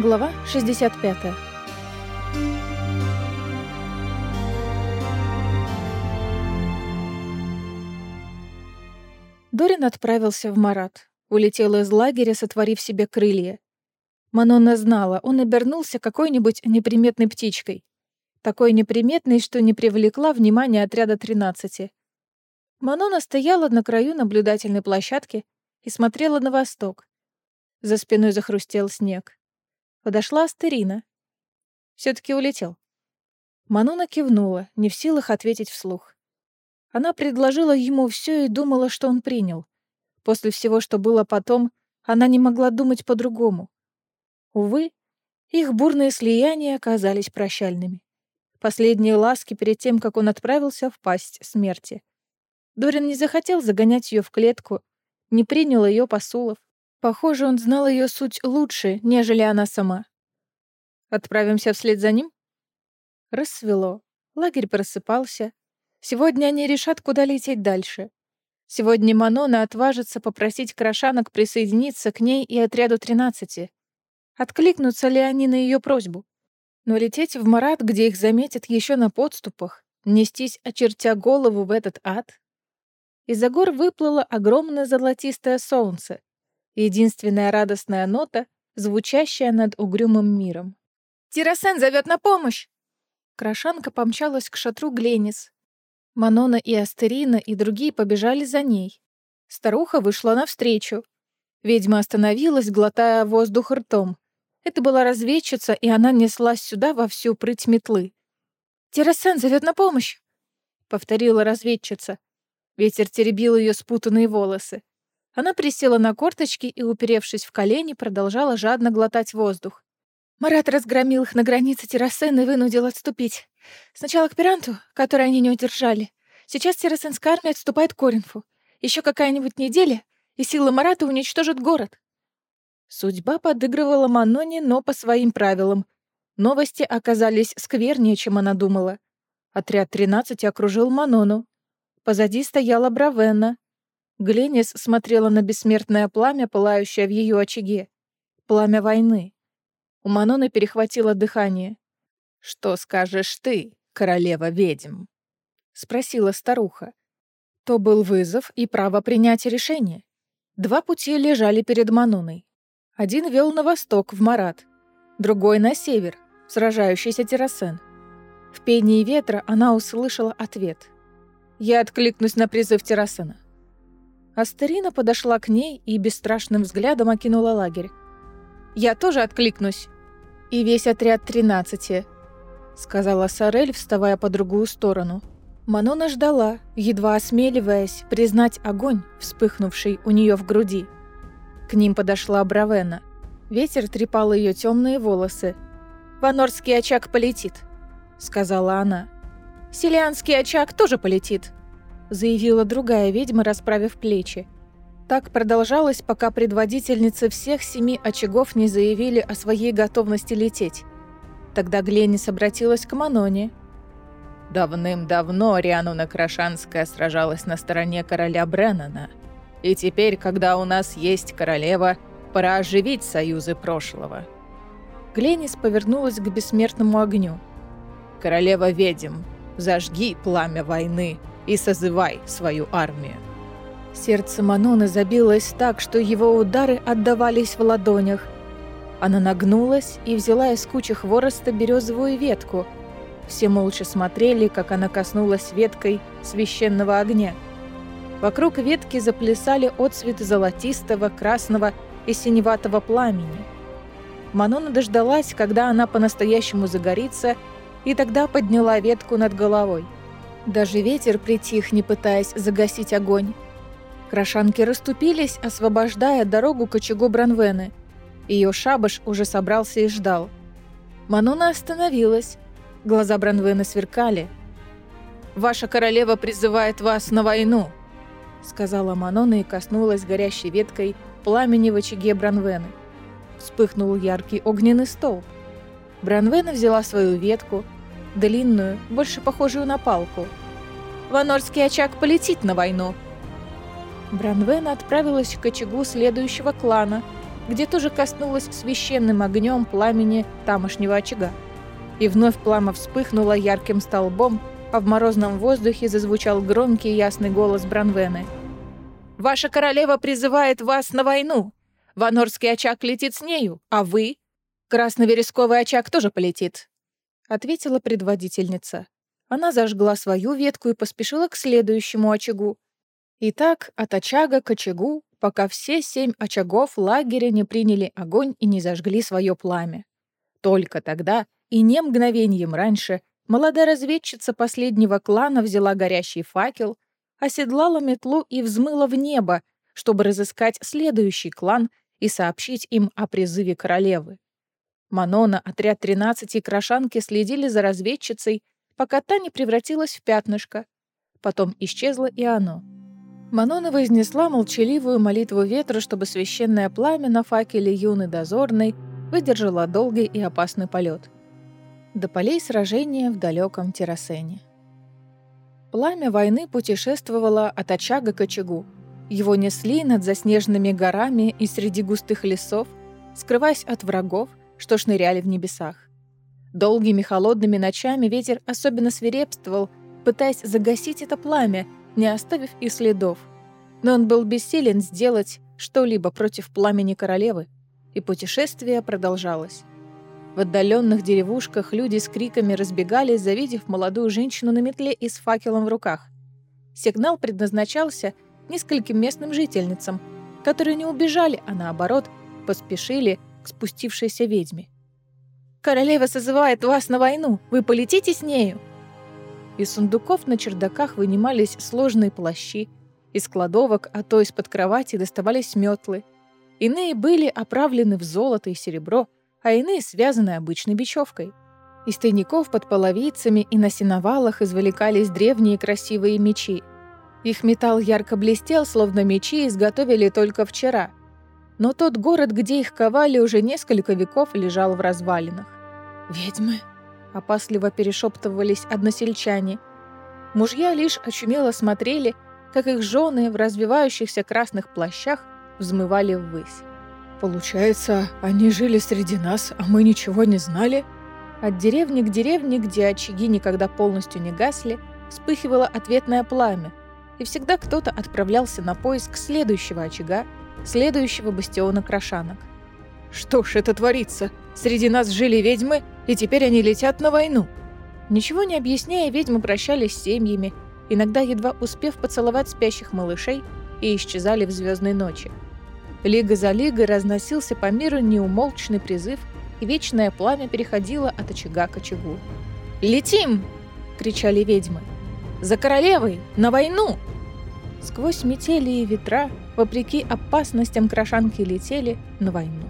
Глава 65. Дорин отправился в Марат. Улетел из лагеря, сотворив себе крылья. Манона знала, он обернулся какой-нибудь неприметной птичкой. Такой неприметной, что не привлекла внимание отряда 13. Манона стояла на краю наблюдательной площадки и смотрела на восток. За спиной захрустел снег. Подошла Астерина. все таки улетел. Манона кивнула, не в силах ответить вслух. Она предложила ему все и думала, что он принял. После всего, что было потом, она не могла думать по-другому. Увы, их бурные слияния оказались прощальными. Последние ласки перед тем, как он отправился в пасть смерти. Дорин не захотел загонять ее в клетку, не принял ее посулов. Похоже, он знал ее суть лучше, нежели она сама. Отправимся вслед за ним? Рассвело. Лагерь просыпался. Сегодня они решат, куда лететь дальше. Сегодня Манона отважится попросить крашанок присоединиться к ней и отряду тринадцати. Откликнутся ли они на ее просьбу? Но лететь в Марат, где их заметят еще на подступах, нестись, очертя голову в этот ад? Из-за гор выплыло огромное золотистое солнце, единственная радостная нота, звучащая над угрюмым миром. «Тиросен зовет на помощь!» Крашанка помчалась к шатру Гленис. Манона и Астерина и другие побежали за ней. Старуха вышла навстречу. Ведьма остановилась, глотая воздух ртом. Это была разведчица, и она неслась сюда во всю прыть метлы. «Террасен зовет на помощь!» — повторила разведчица. Ветер теребил ее спутанные волосы. Она присела на корточки и, уперевшись в колени, продолжала жадно глотать воздух. Марат разгромил их на границе Террасен и вынудил отступить. Сначала к Пиранту, который они не удержали. Сейчас Террасенская армия отступает к Коринфу. Еще какая-нибудь неделя, и силы Марата уничтожат город. Судьба подыгрывала Маноне, но по своим правилам. Новости оказались сквернее, чем она думала. Отряд 13 окружил Манону. Позади стояла Бравенна, Гленис смотрела на бессмертное пламя, пылающее в ее очаге. Пламя войны. У Маноны перехватило дыхание. «Что скажешь ты, королева ведьм?» — спросила старуха. То был вызов и право принять решение. Два пути лежали перед Маноной. Один вел на восток, в Марат, другой — на север, в сражающийся Террасен. В пении ветра она услышала ответ. «Я откликнусь на призыв Террасена». Астерина подошла к ней и бесстрашным взглядом окинула лагерь. «Я тоже откликнусь!» «И весь отряд тринадцати», — сказала Сорель, вставая по другую сторону. Манона ждала, едва осмеливаясь признать огонь, вспыхнувший у нее в груди. К ним подошла Бравена. Ветер трепал ее темные волосы. «Ванорский очаг полетит», — сказала она. «Селианский очаг тоже полетит», заявила другая ведьма, расправив плечи. Так продолжалось, пока предводительницы всех семи очагов не заявили о своей готовности лететь. Тогда Гленнис обратилась к Маноне. «Давным-давно Риануна Крашанская сражалась на стороне короля Бреннана. И теперь, когда у нас есть королева, пора оживить союзы прошлого». Гленнис повернулась к бессмертному огню. «Королева ведьм, зажги пламя войны, и созывай свою армию». Сердце Маноны забилось так, что его удары отдавались в ладонях. Она нагнулась и взяла из кучи хвороста березовую ветку. Все молча смотрели, как она коснулась веткой священного огня. Вокруг ветки заплясали отцветы золотистого, красного и синеватого пламени. Манона дождалась, когда она по-настоящему загорится, и тогда подняла ветку над головой. Даже ветер притих, не пытаясь загасить огонь. Крашанки расступились, освобождая дорогу к очагу Бранвены. Ее шабаш уже собрался и ждал. Мануна остановилась. Глаза Бранвены сверкали. «Ваша королева призывает вас на войну», — сказала Манона и коснулась горящей веткой пламени в очаге Бранвены. Вспыхнул яркий огненный столб. Бранвена взяла свою ветку, длинную, больше похожую на палку. «Ванорский очаг полетит на войну!» Бранвена отправилась к очагу следующего клана, где тоже коснулась священным огнем пламени тамошнего очага. И вновь пламя вспыхнуло ярким столбом, а в морозном воздухе зазвучал громкий ясный голос Бранвены. «Ваша королева призывает вас на войну! Ванорский очаг летит с нею, а вы? Красновересковый очаг тоже полетит!» — ответила предводительница. Она зажгла свою ветку и поспешила к следующему очагу. И так от очага к очагу, пока все семь очагов лагеря не приняли огонь и не зажгли свое пламя. Только тогда, и не мгновением раньше, молодая разведчица последнего клана взяла горящий факел, оседлала метлу и взмыла в небо, чтобы разыскать следующий клан и сообщить им о призыве королевы. Манона, отряд 13 и Крошанки следили за разведчицей, пока та не превратилась в пятнышко. Потом исчезло и оно. Манона вознесла молчаливую молитву ветра, чтобы священное пламя на факеле юный дозорной выдержало долгий и опасный полет. До полей сражения в далеком Террасене. Пламя войны путешествовало от очага к очагу. Его несли над заснеженными горами и среди густых лесов, скрываясь от врагов, что шныряли в небесах. Долгими холодными ночами ветер особенно свирепствовал, пытаясь загасить это пламя, не оставив и следов. Но он был бессилен сделать что-либо против пламени королевы, и путешествие продолжалось. В отдаленных деревушках люди с криками разбегались, завидев молодую женщину на метле и с факелом в руках. Сигнал предназначался нескольким местным жительницам, которые не убежали, а наоборот, поспешили к спустившейся ведьме. Королева созывает вас на войну. Вы полетите с нею?» Из сундуков на чердаках вынимались сложные плащи. Из кладовок, а то из-под кровати доставались метлы. Иные были оправлены в золото и серебро, а иные связаны обычной бечевкой. Из тайников под половицами и на сеновалах извлекались древние красивые мечи. Их металл ярко блестел, словно мечи изготовили только вчера — но тот город, где их ковали, уже несколько веков лежал в развалинах. «Ведьмы!» — опасливо перешептывались односельчане. Мужья лишь очумело смотрели, как их жены в развивающихся красных плащах взмывали ввысь. «Получается, они жили среди нас, а мы ничего не знали?» От деревни к деревне, где очаги никогда полностью не гасли, вспыхивало ответное пламя, и всегда кто-то отправлялся на поиск следующего очага следующего бастиона крошанок. «Что ж это творится? Среди нас жили ведьмы, и теперь они летят на войну!» Ничего не объясняя, ведьмы прощались с семьями, иногда едва успев поцеловать спящих малышей, и исчезали в звездной ночи. Лига за лигой разносился по миру неумолчный призыв, и вечное пламя переходило от очага к очагу. «Летим!» — кричали ведьмы. «За королевой! На войну!» Сквозь метели и ветра, вопреки опасностям, крошанки летели на войну.